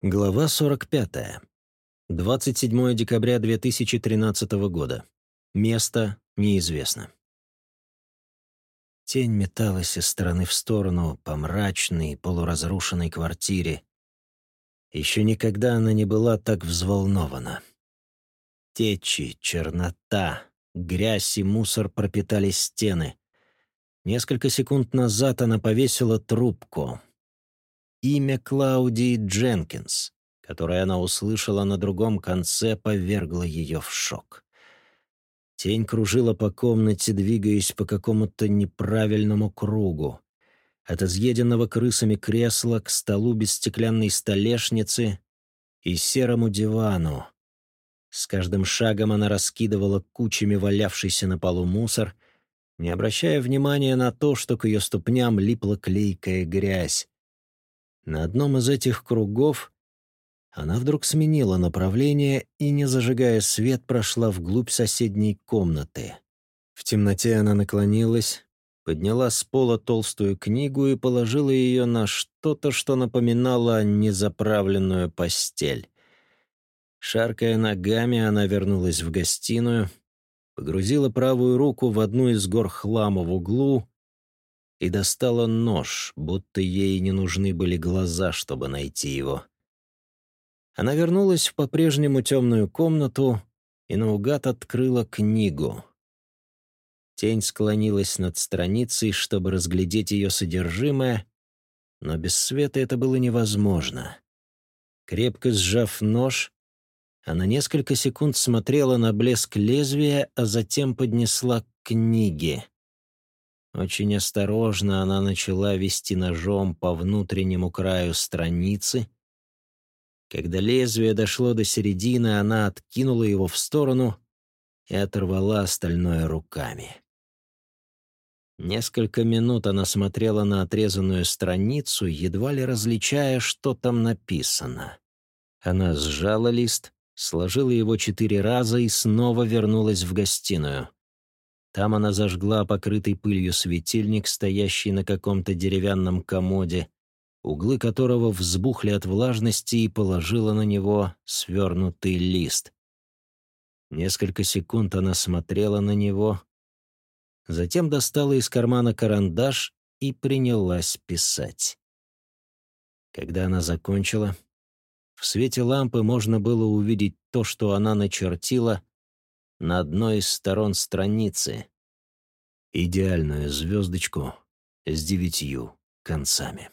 Глава 45. 27 декабря 2013 года. Место неизвестно. Тень металась из стороны в сторону по мрачной, полуразрушенной квартире. Еще никогда она не была так взволнована. Течи, чернота, грязь и мусор пропитали стены. Несколько секунд назад она повесила трубку, Имя Клаудии Дженкинс, которое она услышала на другом конце, повергло ее в шок. Тень кружила по комнате, двигаясь по какому-то неправильному кругу. От изъеденного крысами кресла к столу без стеклянной столешницы и серому дивану. С каждым шагом она раскидывала кучами валявшийся на полу мусор, не обращая внимания на то, что к ее ступням липла клейкая грязь. На одном из этих кругов она вдруг сменила направление и, не зажигая свет, прошла вглубь соседней комнаты. В темноте она наклонилась, подняла с пола толстую книгу и положила ее на что-то, что напоминало незаправленную постель. Шаркая ногами, она вернулась в гостиную, погрузила правую руку в одну из гор хлама в углу и достала нож, будто ей не нужны были глаза, чтобы найти его. Она вернулась в по-прежнему темную комнату и наугад открыла книгу. Тень склонилась над страницей, чтобы разглядеть ее содержимое, но без света это было невозможно. Крепко сжав нож, она несколько секунд смотрела на блеск лезвия, а затем поднесла к книге. Очень осторожно она начала вести ножом по внутреннему краю страницы. Когда лезвие дошло до середины, она откинула его в сторону и оторвала остальное руками. Несколько минут она смотрела на отрезанную страницу, едва ли различая, что там написано. Она сжала лист, сложила его четыре раза и снова вернулась в гостиную. Там она зажгла покрытый пылью светильник, стоящий на каком-то деревянном комоде, углы которого взбухли от влажности и положила на него свернутый лист. Несколько секунд она смотрела на него, затем достала из кармана карандаш и принялась писать. Когда она закончила, в свете лампы можно было увидеть то, что она начертила на одной из сторон страницы. Идеальную звездочку с девятью концами.